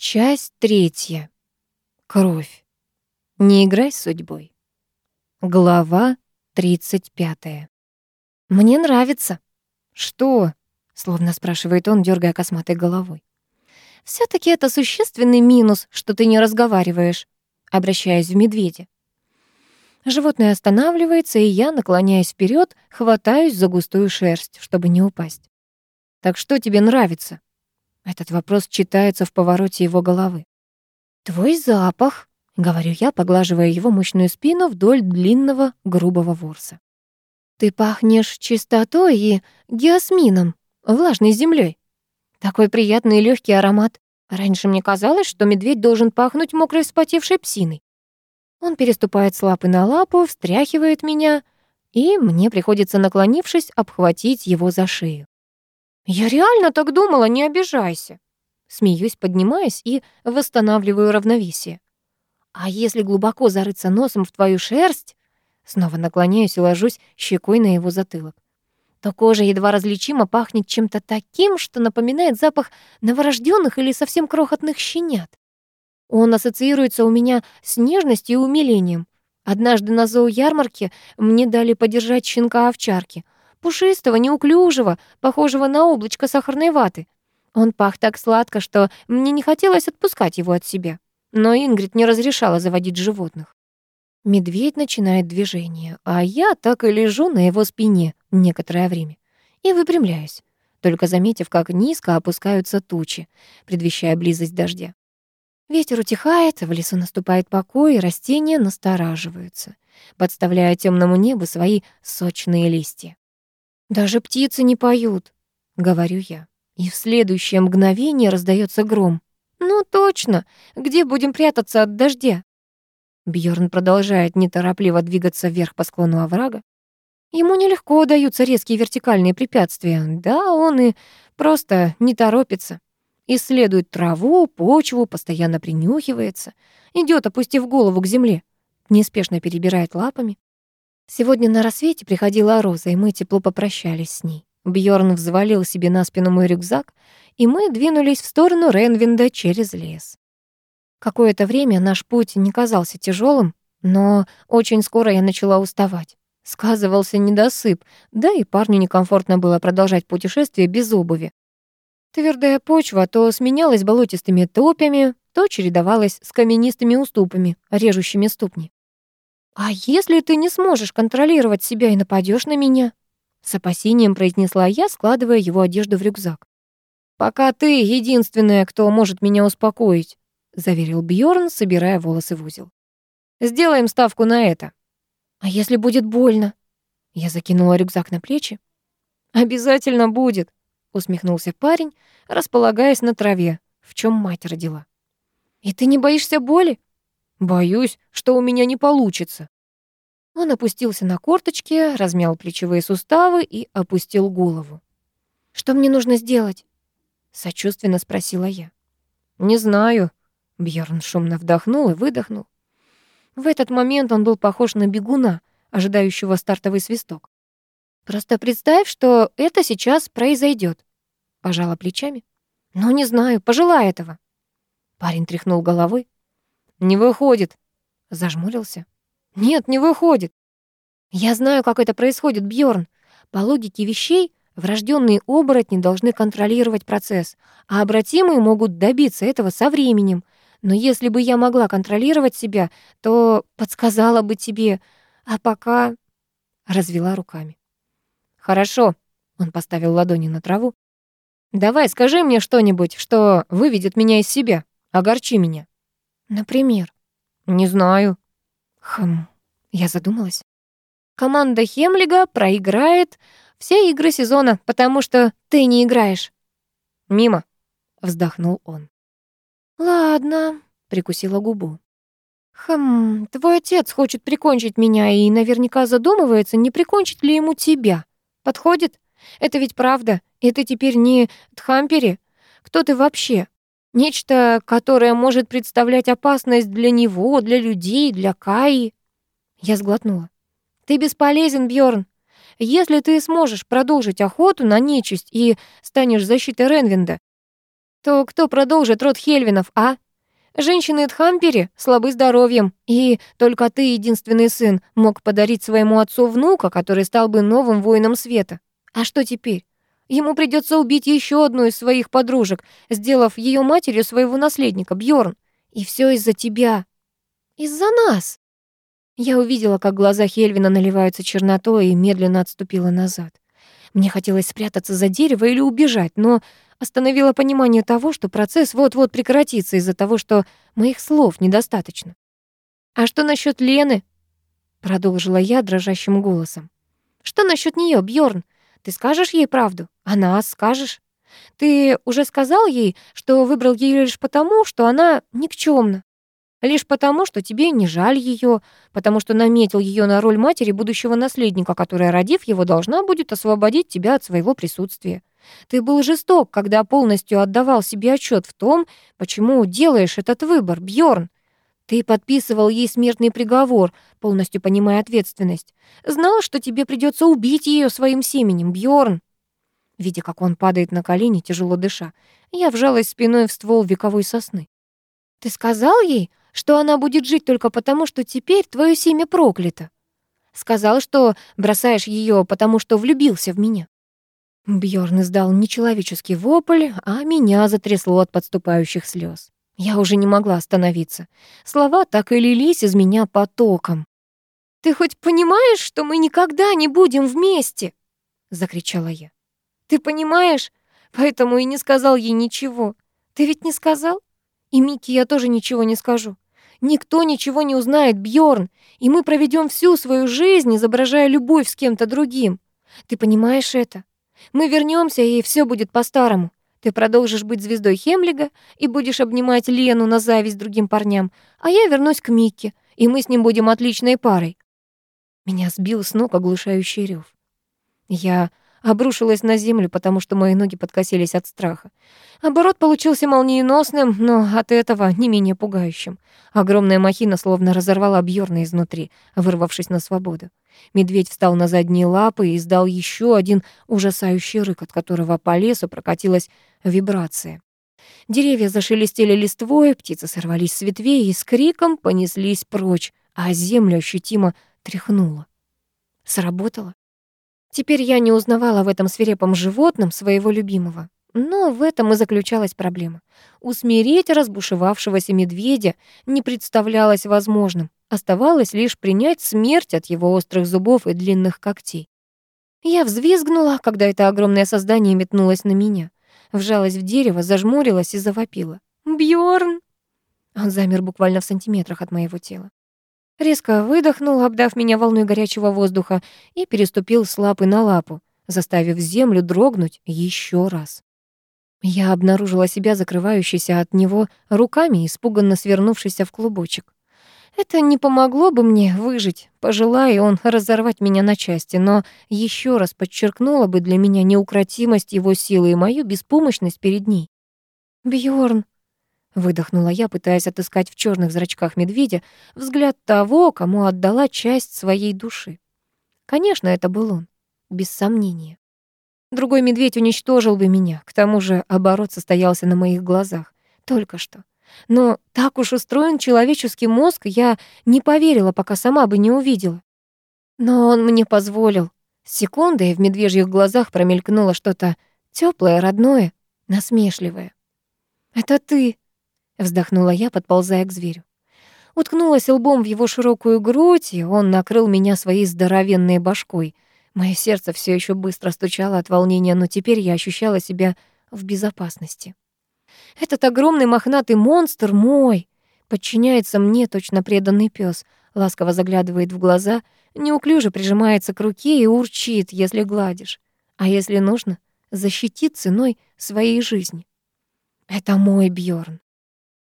Часть третья. Кровь. Не играй с судьбой. Глава 35. Мне нравится. Что? Словно спрашивает он, дергая косматой головой. все таки это существенный минус, что ты не разговариваешь, обращаясь в медведя. Животное останавливается, и я, наклоняясь вперед, хватаюсь за густую шерсть, чтобы не упасть. Так что тебе нравится? Этот вопрос читается в повороте его головы. «Твой запах», — говорю я, поглаживая его мощную спину вдоль длинного грубого ворса. «Ты пахнешь чистотой и геосмином, влажной землей. Такой приятный и легкий аромат. Раньше мне казалось, что медведь должен пахнуть мокрой вспотевшей псиной. Он переступает с лапы на лапу, встряхивает меня, и мне приходится, наклонившись, обхватить его за шею. «Я реально так думала, не обижайся». Смеюсь, поднимаясь и восстанавливаю равновесие. «А если глубоко зарыться носом в твою шерсть?» Снова наклоняюсь и ложусь щекой на его затылок. То кожа едва различимо пахнет чем-то таким, что напоминает запах новорожденных или совсем крохотных щенят. Он ассоциируется у меня с нежностью и умилением. Однажды на зооярмарке мне дали подержать щенка овчарки — пушистого, неуклюжего, похожего на облачко сахарной ваты. Он пах так сладко, что мне не хотелось отпускать его от себя. Но Ингрид не разрешала заводить животных. Медведь начинает движение, а я так и лежу на его спине некоторое время и выпрямляюсь, только заметив, как низко опускаются тучи, предвещая близость дождя. Ветер утихает, в лесу наступает покой, и растения настораживаются, подставляя темному небу свои сочные листья. «Даже птицы не поют», — говорю я. И в следующее мгновение раздается гром. «Ну точно! Где будем прятаться от дождя?» Бьорн продолжает неторопливо двигаться вверх по склону оврага. Ему нелегко даются резкие вертикальные препятствия. Да, он и просто не торопится. Исследует траву, почву, постоянно принюхивается. Идет, опустив голову к земле. Неспешно перебирает лапами. Сегодня на рассвете приходила Роза, и мы тепло попрощались с ней. Бьорн взвалил себе на спину мой рюкзак, и мы двинулись в сторону Ренвинда через лес. Какое-то время наш путь не казался тяжелым, но очень скоро я начала уставать. Сказывался недосып, да и парню некомфортно было продолжать путешествие без обуви. Твердая почва то сменялась болотистыми топями, то чередовалась с каменистыми уступами, режущими ступни. «А если ты не сможешь контролировать себя и нападешь на меня?» С опасением произнесла я, складывая его одежду в рюкзак. «Пока ты единственная, кто может меня успокоить», заверил Бьорн, собирая волосы в узел. «Сделаем ставку на это». «А если будет больно?» Я закинула рюкзак на плечи. «Обязательно будет», усмехнулся парень, располагаясь на траве, в чем мать родила. «И ты не боишься боли?» Боюсь, что у меня не получится. Он опустился на корточки, размял плечевые суставы и опустил голову. Что мне нужно сделать? сочувственно спросила я. Не знаю. Бьорн шумно вдохнул и выдохнул. В этот момент он был похож на бегуна, ожидающего стартовый свисток. Просто представь, что это сейчас произойдет. Пожала плечами. Ну, не знаю, пожелай этого. Парень тряхнул головой. «Не выходит», — зажмурился. «Нет, не выходит». «Я знаю, как это происходит, Бьорн. По логике вещей, врожденные оборотни должны контролировать процесс, а обратимые могут добиться этого со временем. Но если бы я могла контролировать себя, то подсказала бы тебе, а пока...» Развела руками. «Хорошо», — он поставил ладони на траву. «Давай, скажи мне что-нибудь, что выведет меня из себя, огорчи меня». Например? Не знаю. Хм, я задумалась. Команда Хемлига проиграет все игры сезона, потому что ты не играешь. Мимо, вздохнул он. Ладно, прикусила губу. Хм, твой отец хочет прикончить меня и наверняка задумывается, не прикончить ли ему тебя. Подходит? Это ведь правда. И ты теперь не Тхампери. Кто ты вообще? Нечто, которое может представлять опасность для него, для людей, для Каи. Я сглотнула. Ты бесполезен, Бьорн. Если ты сможешь продолжить охоту на нечисть и станешь защитой Ренвинда, то кто продолжит род Хельвинов, а? Женщины Эдхампери слабы здоровьем, и только ты, единственный сын, мог подарить своему отцу внука, который стал бы новым воином света. А что теперь? Ему придется убить еще одну из своих подружек, сделав ее матерью своего наследника, Бьорн. И все из-за тебя. Из-за нас. Я увидела, как глаза Хельвина наливаются чернотой и медленно отступила назад. Мне хотелось спрятаться за дерево или убежать, но остановило понимание того, что процесс вот-вот прекратится из-за того, что моих слов недостаточно. «А что насчет Лены?» — продолжила я дрожащим голосом. «Что насчет нее, Бьорн? Ты скажешь ей правду? А нас скажешь? Ты уже сказал ей, что выбрал ее лишь потому, что она никчемна? Лишь потому, что тебе не жаль ее, потому что наметил ее на роль матери будущего наследника, которая, родив его, должна будет освободить тебя от своего присутствия. Ты был жесток, когда полностью отдавал себе отчет в том, почему делаешь этот выбор, Бьорн. Ты подписывал ей смертный приговор, полностью понимая ответственность. Знал, что тебе придется убить ее своим семенем, Бьорн. Видя, как он падает на колени, тяжело дыша, я вжалась спиной в ствол вековой сосны. Ты сказал ей, что она будет жить только потому, что теперь твое семя проклято. Сказал, что бросаешь ее, потому что влюбился в меня. Бьорн издал нечеловеческий вопль, а меня затрясло от подступающих слез. Я уже не могла остановиться. Слова так и лились из меня потоком. «Ты хоть понимаешь, что мы никогда не будем вместе?» — закричала я. «Ты понимаешь? Поэтому и не сказал ей ничего. Ты ведь не сказал? И Микки я тоже ничего не скажу. Никто ничего не узнает, Бьорн, и мы проведем всю свою жизнь, изображая любовь с кем-то другим. Ты понимаешь это? Мы вернемся, и все будет по-старому. Ты продолжишь быть звездой Хемлига и будешь обнимать Лену на зависть другим парням, а я вернусь к Микке, и мы с ним будем отличной парой». Меня сбил с ног оглушающий рев. Я обрушилась на землю, потому что мои ноги подкосились от страха. Оборот получился молниеносным, но от этого не менее пугающим. Огромная махина словно разорвала Бьорна изнутри, вырвавшись на свободу. Медведь встал на задние лапы и издал еще один ужасающий рык, от которого по лесу прокатилась вибрация. Деревья зашелестели листвой, птицы сорвались с ветвей и с криком понеслись прочь, а землю ощутимо тряхнуло. Сработало. Теперь я не узнавала в этом свирепом животном своего любимого. Но в этом и заключалась проблема. Усмирить разбушевавшегося медведя не представлялось возможным. Оставалось лишь принять смерть от его острых зубов и длинных когтей. Я взвизгнула, когда это огромное создание метнулось на меня. Вжалась в дерево, зажмурилась и завопила. «Бьёрн!» Он замер буквально в сантиметрах от моего тела. Резко выдохнул, обдав меня волной горячего воздуха, и переступил с лапы на лапу, заставив землю дрогнуть еще раз. Я обнаружила себя закрывающейся от него руками, испуганно свернувшейся в клубочек. Это не помогло бы мне выжить, пожелая он разорвать меня на части, но еще раз подчеркнуло бы для меня неукротимость его силы и мою беспомощность перед ней. Бьорн, выдохнула я, пытаясь отыскать в черных зрачках медведя взгляд того, кому отдала часть своей души. Конечно, это был он, без сомнения. Другой медведь уничтожил бы меня, к тому же оборот состоялся на моих глазах. Только что. Но так уж устроен человеческий мозг, я не поверила, пока сама бы не увидела. Но он мне позволил. Секунды в медвежьих глазах промелькнуло что-то теплое, родное, насмешливое. «Это ты!» — вздохнула я, подползая к зверю. Уткнулась лбом в его широкую грудь, и он накрыл меня своей здоровенной башкой — Мое сердце все еще быстро стучало от волнения, но теперь я ощущала себя в безопасности. Этот огромный мохнатый монстр мой, подчиняется мне точно преданный пес, ласково заглядывает в глаза, неуклюже прижимается к руке и урчит, если гладишь, а если нужно, защитит ценой своей жизни. Это мой Бьорн.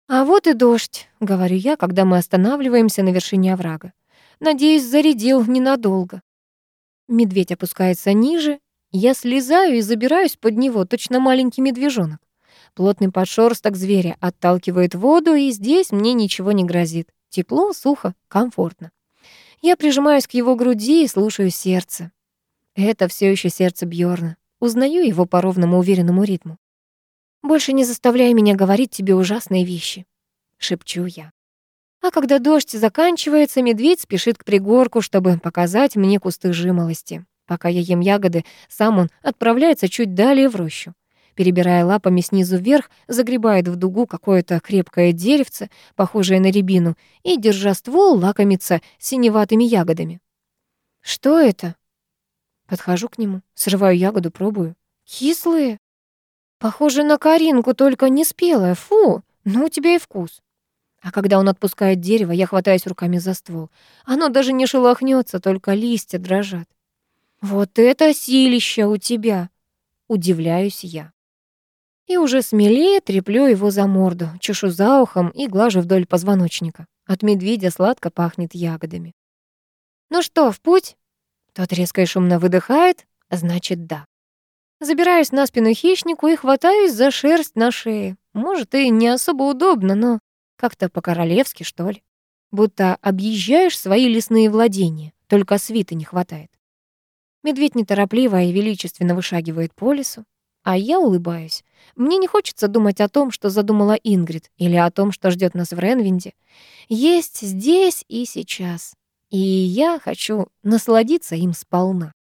А вот и дождь, говорю я, когда мы останавливаемся на вершине оврага. Надеюсь, зарядил ненадолго. Медведь опускается ниже, я слезаю и забираюсь под него, точно маленький медвежонок. Плотный подшерсток зверя отталкивает воду, и здесь мне ничего не грозит. Тепло, сухо, комфортно. Я прижимаюсь к его груди и слушаю сердце. Это все еще сердце Бьорна. Узнаю его по ровному уверенному ритму. Больше не заставляй меня говорить тебе ужасные вещи, шепчу я. А когда дождь заканчивается, медведь спешит к пригорку, чтобы показать мне кусты жимолости. Пока я ем ягоды, сам он отправляется чуть далее в рощу. Перебирая лапами снизу вверх, загребает в дугу какое-то крепкое деревце, похожее на рябину, и, держа ствол, лакомится синеватыми ягодами. «Что это?» Подхожу к нему, срываю ягоду, пробую. «Кислые?» «Похоже на коринку, только не спелая. Фу, ну у тебя и вкус». А когда он отпускает дерево, я хватаюсь руками за ствол. Оно даже не шелохнется, только листья дрожат. «Вот это силище у тебя!» — удивляюсь я. И уже смелее треплю его за морду, чешу за ухом и глажу вдоль позвоночника. От медведя сладко пахнет ягодами. «Ну что, в путь?» Тот резко и шумно выдыхает, значит, да. Забираюсь на спину хищнику и хватаюсь за шерсть на шее. Может, и не особо удобно, но как-то по-королевски, что ли. Будто объезжаешь свои лесные владения, только свиты не хватает. Медведь неторопливо и величественно вышагивает по лесу, а я улыбаюсь. Мне не хочется думать о том, что задумала Ингрид, или о том, что ждет нас в Ренвинде. Есть здесь и сейчас. И я хочу насладиться им сполна.